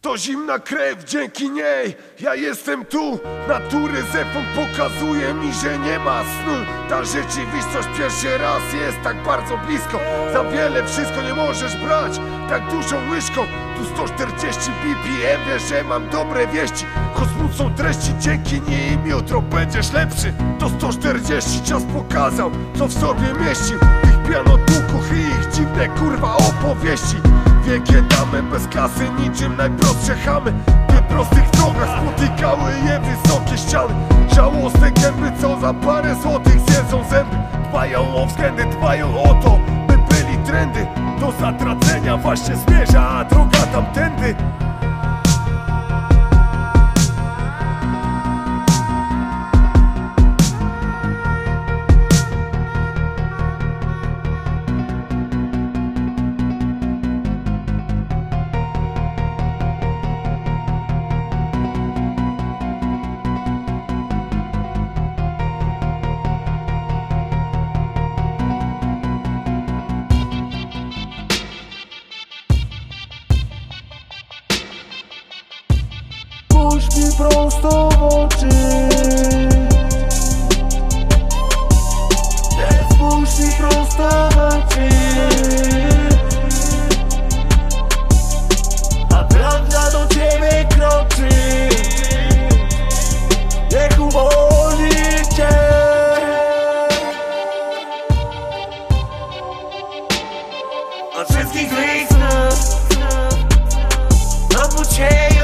To zimna krew, dzięki niej ja jestem tu. Natury zepon pokazuje mi, że nie ma snu. Ta rzeczywistość pierwszy raz jest tak bardzo blisko. Za wiele wszystko nie możesz brać tak dużą łyżką. Tu 140 BPM, wiesz, że mam dobre wieści. Choć są treści, dzięki nim jutro będziesz lepszy. To 140 czas pokazał, co w sobie mieścił Ich piano i ich dziwne kurwa opowieści Wielkie damy bez kasy niczym najprostsze chamy. W prostych drogach spotykały je wysokie ściany. Żałosne gęby co za parę złotych zjedzą zęby. Dbają o względy, dbają o to by byli trendy. Do zatracenia właśnie zmierza, Spójrz mi prosto w oczy. Spójrz mi prosto w oczy. A prawda do ciebie kroczy. Niech uwolni cię. Od wszystkich złych snów Znowu cię